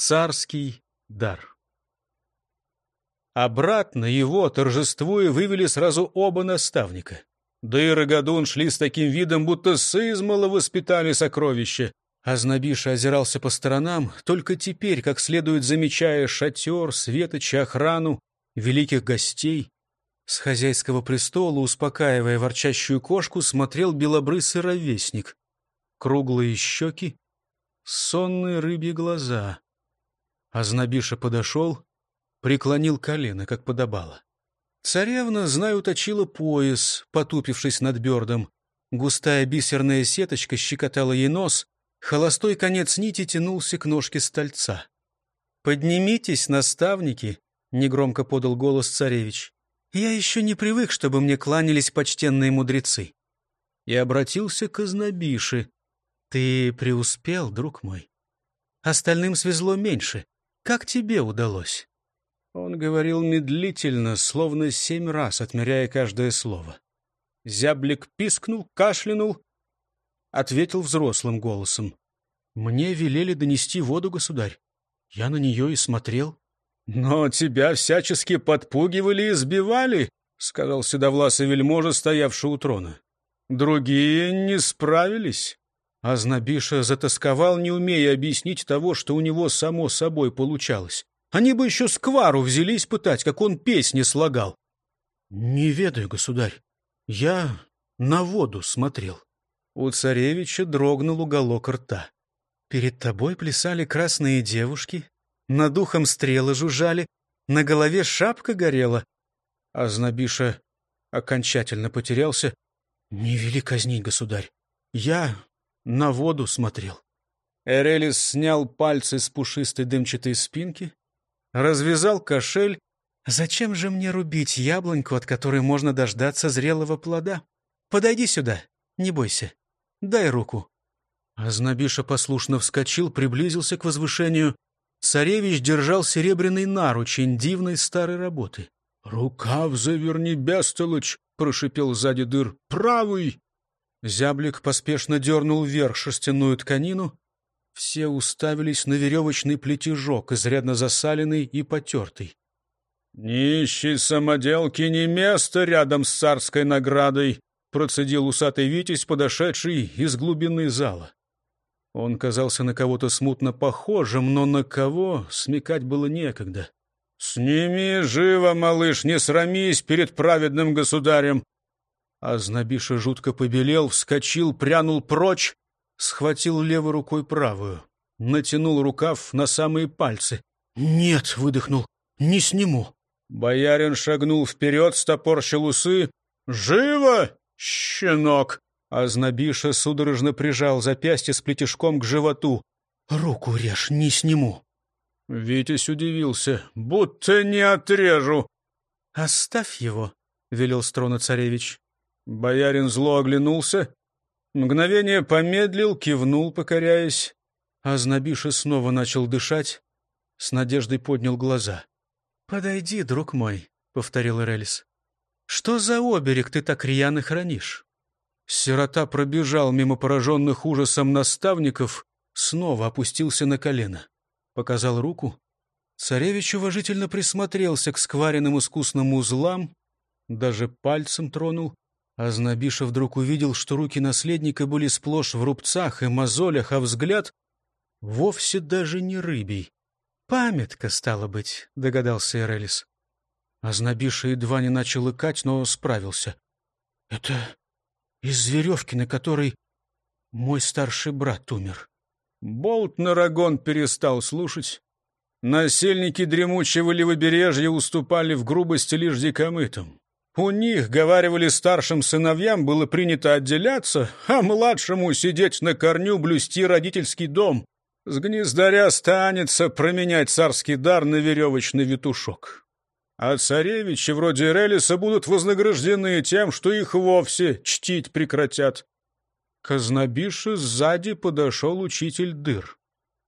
Царский дар. Обратно его, торжествуя, вывели сразу оба наставника. Да и Рогадун шли с таким видом, будто сызмало воспитали сокровища. Азнабиша озирался по сторонам, только теперь, как следует замечая шатер, светоч и охрану, великих гостей. С хозяйского престола, успокаивая ворчащую кошку, смотрел белобрысый ровесник. Круглые щеки, сонные рыбьи глаза. Азнабиша подошел, преклонил колено, как подобало. Царевна, знаю, точила пояс, потупившись над бердом. Густая бисерная сеточка щекотала ей нос, холостой конец нити тянулся к ножке стольца. «Поднимитесь, наставники!» — негромко подал голос царевич. «Я еще не привык, чтобы мне кланялись почтенные мудрецы». И обратился к Ознобише. «Ты преуспел, друг мой. Остальным свезло меньше. Как тебе удалось?» Он говорил медлительно, словно семь раз отмеряя каждое слово. Зяблик пискнул, кашлянул, ответил взрослым голосом. «Мне велели донести воду, государь. Я на нее и смотрел». «Но тебя всячески подпугивали и сбивали», — сказал седовласый вельможа, стоявший у трона. «Другие не справились». Азнабиша затасковал, не умея объяснить того, что у него само собой получалось. Они бы еще сквару взялись пытать, как он песни слагал. — Не ведаю, государь. Я на воду смотрел. У царевича дрогнул уголок рта. Перед тобой плясали красные девушки, над духом стрелы жужжали, на голове шапка горела. А Знобиша окончательно потерялся. Не вели казнить, государь. Я на воду смотрел. Эрелис снял пальцы с пушистой дымчатой спинки, развязал кошель. «Зачем же мне рубить яблоньку, от которой можно дождаться зрелого плода? Подойди сюда, не бойся. Дай руку». Азнабиша послушно вскочил, приблизился к возвышению. Царевич держал серебряный наручень дивной старой работы. «Рукав заверни, бестолочь!» — прошипел сзади дыр. «Правый!» Зяблик поспешно дернул вверх шерстяную тканину. Все уставились на веревочный плетежок, изрядно засаленный и потертый. «Нищей самоделки не место рядом с царской наградой», — процедил усатый Витязь, подошедший из глубины зала. Он казался на кого-то смутно похожим, но на кого смекать было некогда. «Сними живо, малыш, не срамись перед праведным государем!» Азнабиша жутко побелел, вскочил, прянул прочь, схватил левой рукой правую, натянул рукав на самые пальцы. «Нет!» — выдохнул. «Не сниму!» Боярин шагнул вперед, стопорщил усы. «Живо, щенок!» Азнабиша судорожно прижал запястье с плетешком к животу. «Руку режь, не сниму!» Витязь удивился. «Будто не отрежу!» «Оставь его!» — велел строна царевич. Боярин зло оглянулся, Мгновение помедлил, кивнул, покоряясь. А Знобиша снова начал дышать, с надеждой поднял глаза. «Подойди, друг мой», — повторил Эрелис. «Что за оберег ты так рьяно хранишь?» Сирота пробежал мимо пораженных ужасом наставников, снова опустился на колено. Показал руку. Царевич уважительно присмотрелся к скваренным искусным узлам, даже пальцем тронул. Азнабиша вдруг увидел, что руки наследника были сплошь в рубцах и мозолях, а взгляд вовсе даже не рыбий. «Памятка, стало быть», — догадался Эрелис. Азнабиша едва не начал икать, но справился. «Это из веревки, на которой мой старший брат умер». Болт Нарагон перестал слушать. Насельники дремучего левобережья уступали в грубости лишь дикомытам. У них, говаривали старшим сыновьям, было принято отделяться, а младшему сидеть на корню, блюсти родительский дом. С гнездаря станется променять царский дар на веревочный витушок. А царевичи вроде Релиса будут вознаграждены тем, что их вовсе чтить прекратят. К сзади подошел учитель дыр.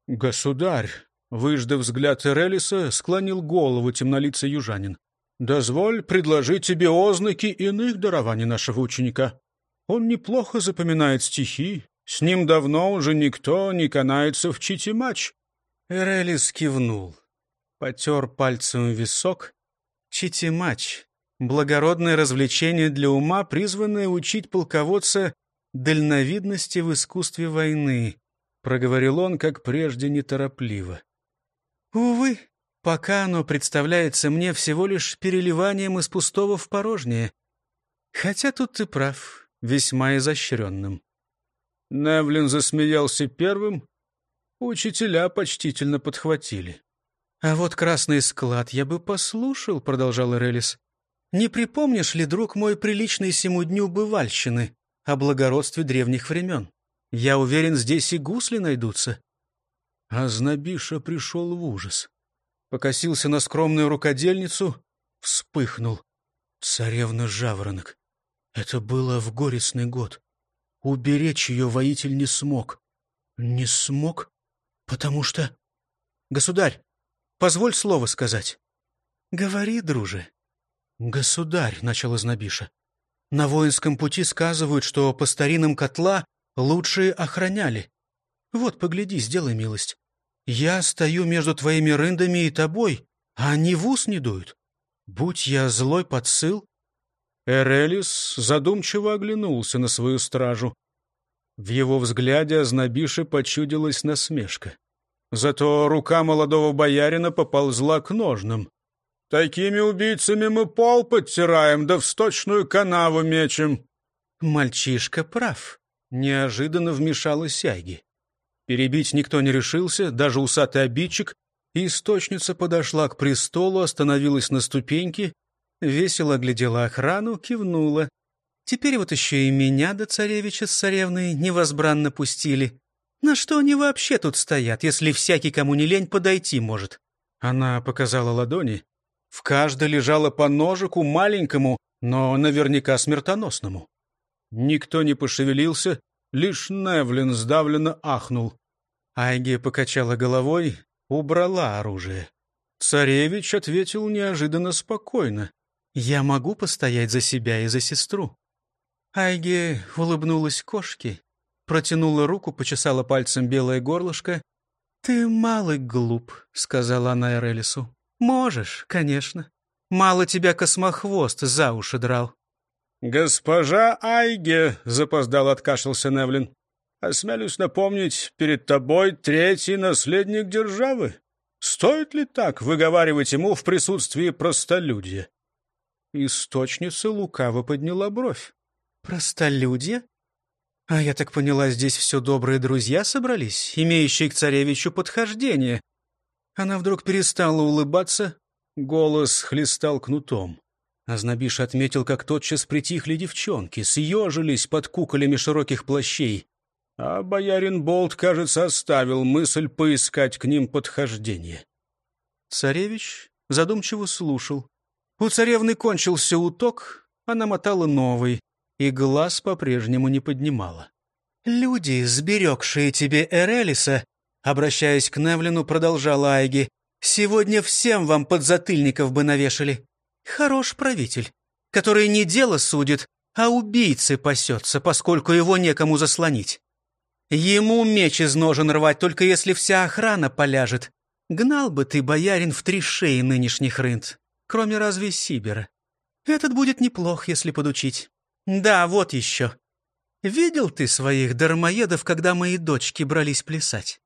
«Государь!» — выждав взгляд Эрелиса, склонил голову темнолицый южанин. Дозволь предложить тебе ознаки иных дарований нашего ученика. Он неплохо запоминает стихи, с ним давно уже никто не канается в чите матч. Эрелис кивнул, потер пальцем висок. Читимач — благородное развлечение для ума, призванное учить полководца дальновидности в искусстве войны, проговорил он, как прежде, неторопливо. Увы, пока оно представляется мне всего лишь переливанием из пустого в порожнее. Хотя тут ты прав, весьма изощренным. Невлин засмеялся первым, учителя почтительно подхватили. «А вот красный склад я бы послушал», — продолжал Эрелис. «Не припомнишь ли, друг мой, приличной сему дню бывальщины о благородстве древних времен? Я уверен, здесь и гусли найдутся». А Знобиша пришел в ужас. Покосился на скромную рукодельницу, вспыхнул. Царевна Жаворонок. Это было в горестный год. Уберечь ее воитель не смог. Не смог, потому что... Государь, позволь слово сказать. Говори, друже. Государь, — начал Изнобиша, — на воинском пути сказывают, что по старинам котла лучшие охраняли. Вот, погляди, сделай милость. Я стою между твоими рындами и тобой, а они в ус не дуют. Будь я злой подсыл, Эрелис задумчиво оглянулся на свою стражу. В его взгляде ознобише почудилась насмешка. Зато рука молодого боярина поползла к ножным. «Такими убийцами мы пол подтираем, да в сточную канаву мечем». «Мальчишка прав», — неожиданно вмешалась Айги. Перебить никто не решился, даже усатый обидчик, источница подошла к престолу, остановилась на ступеньке весело глядела охрану, кивнула. Теперь вот еще и меня до царевича с царевной невозбранно пустили. На что они вообще тут стоят, если всякий, кому не лень, подойти может? Она показала ладони. В каждой лежало по ножику маленькому, но наверняка смертоносному. Никто не пошевелился, лишь Невлин сдавленно ахнул. Айги покачала головой, убрала оружие. Царевич ответил неожиданно спокойно. Я могу постоять за себя и за сестру. Айге улыбнулась кошке, протянула руку, почесала пальцем белое горлышко. «Ты малый глуп», — сказала она Эрелису. «Можешь, конечно. Мало тебя космохвост за уши драл». «Госпожа Айге», — запоздал откашлялся Невлин, — «осмелюсь напомнить, перед тобой третий наследник державы. Стоит ли так выговаривать ему в присутствии простолюдия?» Источница лукаво подняла бровь. «Простолюдье? А я так поняла, здесь все добрые друзья собрались, имеющие к царевичу подхождение». Она вдруг перестала улыбаться, голос хлестал кнутом. Азнабиш отметил, как тотчас притихли девчонки, съежились под куколями широких плащей. А боярин Болт, кажется, оставил мысль поискать к ним подхождение. Царевич задумчиво слушал. У царевны кончился уток, она мотала новый, и глаз по-прежнему не поднимала. «Люди, сберегшие тебе Эрелиса», обращаясь к Невлину, продолжала Айги, «сегодня всем вам подзатыльников бы навешали. Хорош правитель, который не дело судит, а убийцы пасется, поскольку его некому заслонить. Ему меч из ножен рвать, только если вся охрана поляжет. Гнал бы ты, боярин, в три шеи нынешних рынд кроме разве Сибера. Этот будет неплох, если подучить. Да, вот еще. Видел ты своих дармоедов, когда мои дочки брались плясать?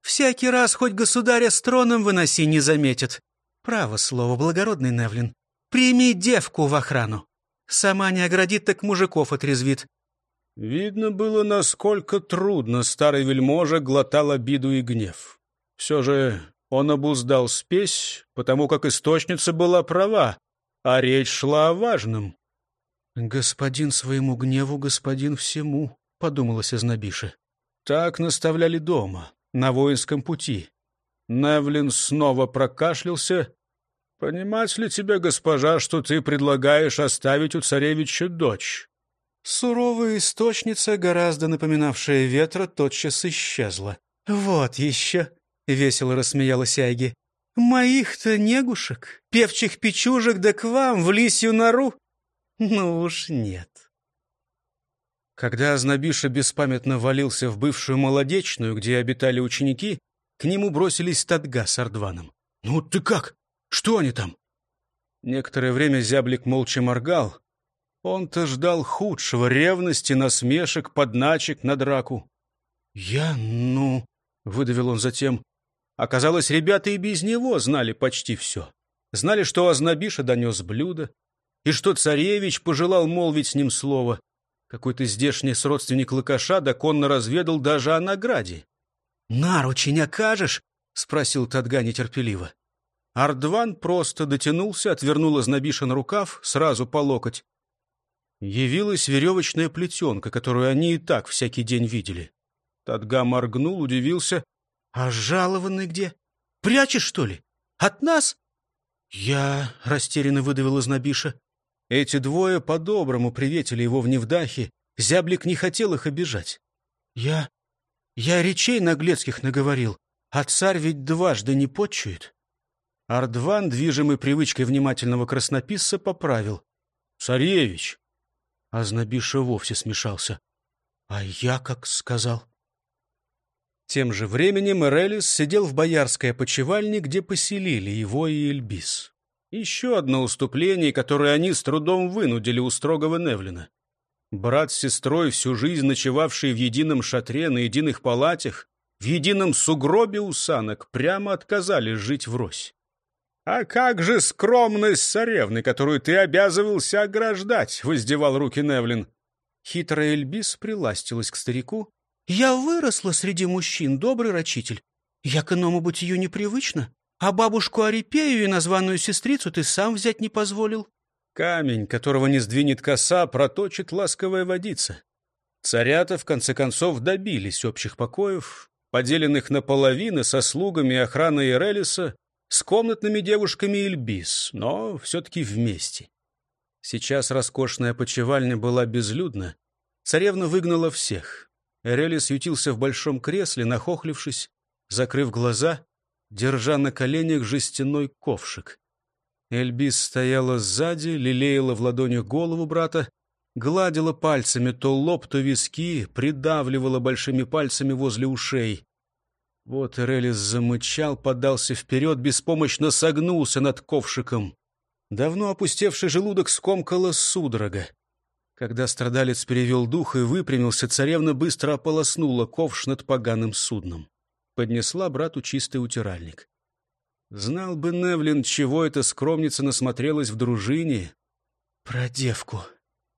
Всякий раз хоть государя с троном выноси не заметят. Право слово, благородный Невлин. Прими девку в охрану. Сама не оградит, так мужиков отрезвит. Видно было, насколько трудно старый вельможа глотал обиду и гнев. Все же он обуздал спесь, потому как источница была права, а речь шла о важном. «Господин своему гневу, господин всему», — подумалось Изнобише. Так наставляли дома, на воинском пути. Невлин снова прокашлялся. «Понимать ли тебе, госпожа, что ты предлагаешь оставить у царевича дочь?» Суровая источница, гораздо напоминавшая ветра, тотчас исчезла. «Вот еще!» — весело рассмеялась Айги. «Моих-то негушек, певчих печужек, да к вам, в лисью нору? Ну уж нет». Когда Азнабиша беспамятно валился в бывшую молодечную, где обитали ученики, К нему бросились Тадга с Ардваном. «Ну ты как? Что они там?» Некоторое время зяблик молча моргал. Он-то ждал худшего, ревности, насмешек, подначек на драку. «Я, ну...» — выдавил он затем. Оказалось, ребята и без него знали почти все. Знали, что Азнабиша донес блюдо, и что царевич пожелал молвить с ним слово. Какой-то здешний родственник Лыкаша доконно разведал даже о награде. «Наручи не окажешь?» — спросил Тадга нетерпеливо. Ардван просто дотянулся, отвернул Азнабиша на рукав, сразу по локоть. Явилась веревочная плетенка, которую они и так всякий день видели. Тадга моргнул, удивился. «А жалованный где? Прячешь, что ли? От нас?» «Я...» — растерянно выдавил из Набиша. Эти двое по-доброму приветили его в Невдахе. Зяблик не хотел их обижать. «Я... я речей наглецких наговорил, а царь ведь дважды не почует». Ардван, движимый привычкой внимательного краснописца, поправил. «Царевич!» А Знобиша вовсе смешался. «А я как сказал?» Тем же временем Эрелис сидел в боярской опочивальне, где поселили его и Эльбис. Еще одно уступление, которое они с трудом вынудили у строгого Невлина. Брат с сестрой, всю жизнь ночевавшие в едином шатре, на единых палатях, в едином сугробе у санок, прямо отказались жить врозь. «А как же скромность царевны, которую ты обязывался ограждать?» — воздевал руки Невлин. Хитрая Эльбис приластилась к старику, я выросла среди мужчин, добрый рачитель. Я к иному бытию непривычна. А бабушку Арипею и названную сестрицу ты сам взять не позволил. Камень, которого не сдвинет коса, проточит ласковая водица. Царята, в конце концов, добились общих покоев, поделенных наполовину со слугами охраны Ирелиса, с комнатными девушками Ильбис, но все-таки вместе. Сейчас роскошная почевальня была безлюдна. Царевна выгнала всех. Эрелис ютился в большом кресле, нахохлившись, закрыв глаза, держа на коленях жестяной ковшик. Эльбис стояла сзади, лелеяла в ладонях голову брата, гладила пальцами то лоб, то виски, придавливала большими пальцами возле ушей. Вот Эрелис замычал, подался вперед, беспомощно согнулся над ковшиком. Давно опустевший желудок скомкала судорога. Когда страдалец перевел дух и выпрямился, царевна быстро ополоснула ковш над поганым судном. Поднесла брату чистый утиральник. Знал бы Невлин, чего эта скромница насмотрелась в дружине. — Про девку.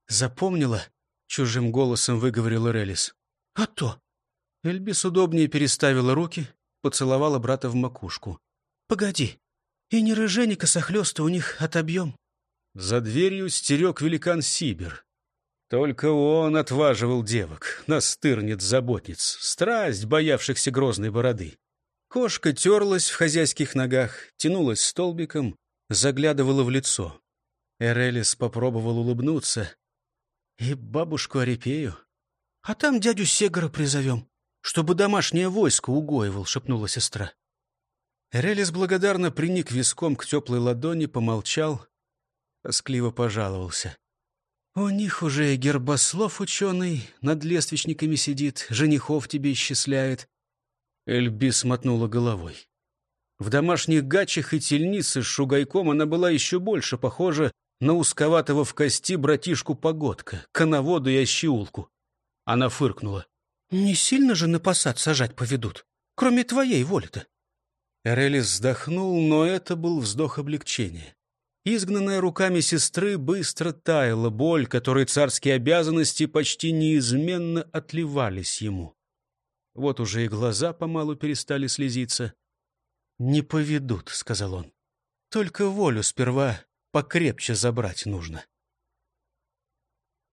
Запомнила? — чужим голосом выговорил Релис. — А то. Эльбис удобнее переставила руки, поцеловала брата в макушку. — Погоди. И не рыжени косохлёста у них отобьем. За дверью стерег великан Сибир. Только он отваживал девок, настырниц-заботниц, страсть боявшихся грозной бороды. Кошка терлась в хозяйских ногах, тянулась столбиком, заглядывала в лицо. Эрелис попробовал улыбнуться. И бабушку Арипею. А там дядю Сегора призовем, чтобы домашнее войско угоивал, шепнула сестра. Эрелис благодарно приник виском к теплой ладони, помолчал, тоскливо пожаловался. У них уже гербослов ученый над лествичниками сидит, женихов тебе исчисляет. Эльби смотнула головой. В домашних гачах и тельнице с шугайком она была еще больше похожа на узковатого в кости братишку-погодка, коноводу и ощеулку. Она фыркнула. «Не сильно же на посад сажать поведут, кроме твоей воли-то». Эрелис вздохнул, но это был вздох облегчения. Изгнанная руками сестры быстро таяла боль, которой царские обязанности почти неизменно отливались ему. Вот уже и глаза помалу перестали слезиться. «Не поведут», — сказал он. «Только волю сперва покрепче забрать нужно».